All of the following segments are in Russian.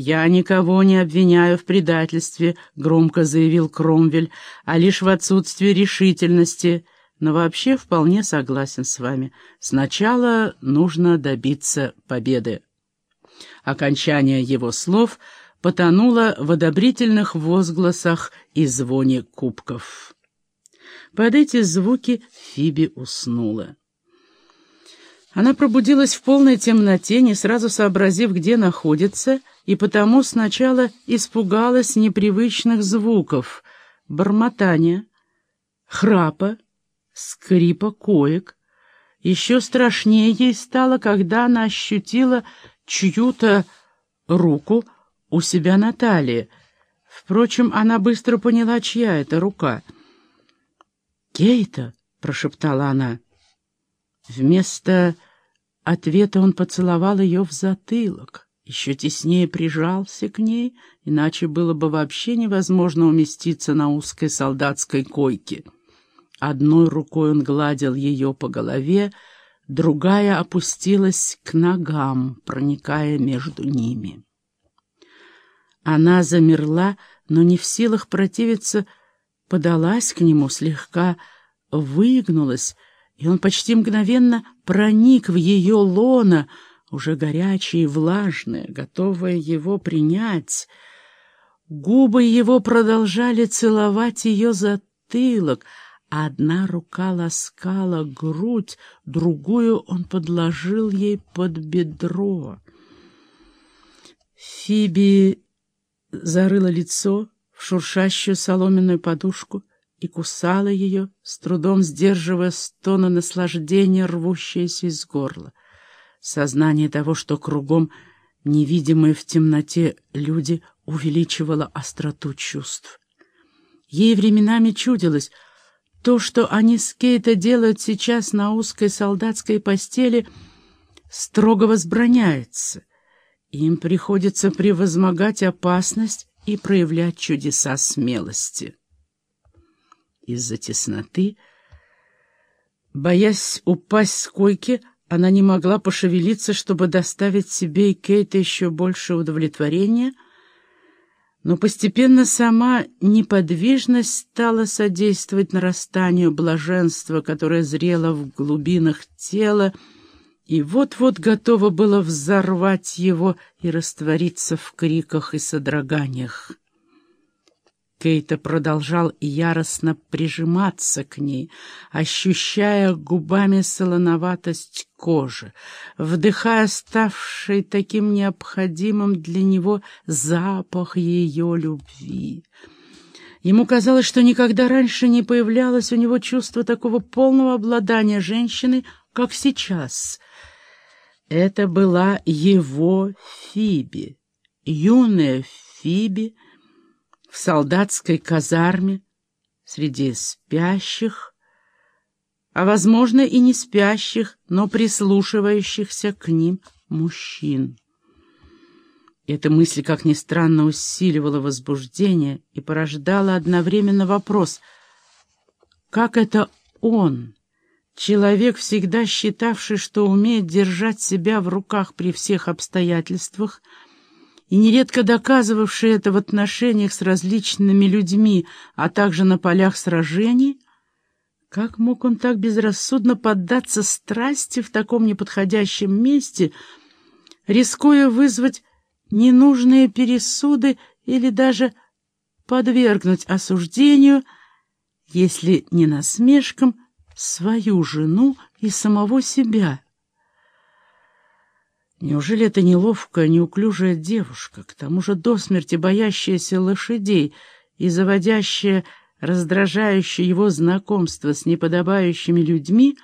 «Я никого не обвиняю в предательстве», — громко заявил Кромвель, «а лишь в отсутствии решительности. Но вообще вполне согласен с вами. Сначала нужно добиться победы». Окончание его слов потонуло в одобрительных возгласах и звоне кубков. Под эти звуки Фиби уснула. Она пробудилась в полной темноте, не сразу сообразив, где находится, и потому сначала испугалась непривычных звуков — бормотания, храпа, скрипа коек. Еще страшнее ей стало, когда она ощутила чью-то руку у себя на талии. Впрочем, она быстро поняла, чья это рука. «Кейта!» — прошептала она. Вместо ответа он поцеловал ее в затылок, еще теснее прижался к ней, иначе было бы вообще невозможно уместиться на узкой солдатской койке. Одной рукой он гладил ее по голове, другая опустилась к ногам, проникая между ними. Она замерла, но не в силах противиться, подалась к нему, слегка выгнулась, и он почти мгновенно проник в ее лоно, уже горячее и влажное, готовое его принять. Губы его продолжали целовать ее затылок, одна рука ласкала грудь, другую он подложил ей под бедро. Фиби зарыла лицо в шуршащую соломенную подушку и кусала ее, с трудом сдерживая стоны наслаждения, рвущиеся из горла. Сознание того, что кругом невидимые в темноте люди, увеличивало остроту чувств. Ей временами чудилось, то, что они с Кейта делают сейчас на узкой солдатской постели, строго возбраняется. Им приходится превозмогать опасность и проявлять чудеса смелости. Из-за тесноты, боясь упасть с койки, она не могла пошевелиться, чтобы доставить себе и Кейта еще больше удовлетворения, но постепенно сама неподвижность стала содействовать нарастанию блаженства, которое зрело в глубинах тела, и вот-вот готово было взорвать его и раствориться в криках и содроганиях. Кейта продолжал яростно прижиматься к ней, ощущая губами солоноватость кожи, вдыхая ставший таким необходимым для него запах ее любви. Ему казалось, что никогда раньше не появлялось у него чувство такого полного обладания женщиной, как сейчас — это была его Фиби, юная Фиби в солдатской казарме среди спящих, а, возможно, и не спящих, но прислушивающихся к ним мужчин. Эта мысль, как ни странно, усиливала возбуждение и порождала одновременно вопрос, как это он Человек, всегда считавший, что умеет держать себя в руках при всех обстоятельствах, и нередко доказывавший это в отношениях с различными людьми, а также на полях сражений, как мог он так безрассудно поддаться страсти в таком неподходящем месте, рискуя вызвать ненужные пересуды или даже подвергнуть осуждению, если не насмешкам, свою жену и самого себя. Неужели это неловкая, неуклюжая девушка, к тому же до смерти боящаяся лошадей и заводящая, раздражающее его знакомство с неподобающими людьми,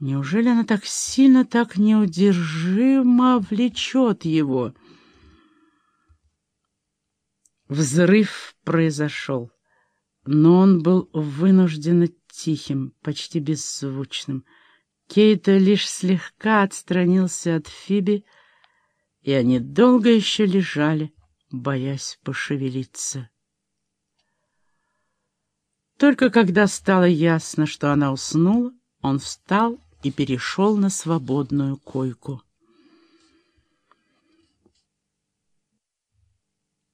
неужели она так сильно, так неудержимо влечет его? Взрыв произошел, но он был вынужден тихим, почти беззвучным. Кейта лишь слегка отстранился от Фиби, и они долго еще лежали, боясь пошевелиться. Только когда стало ясно, что она уснула, он встал и перешел на свободную койку.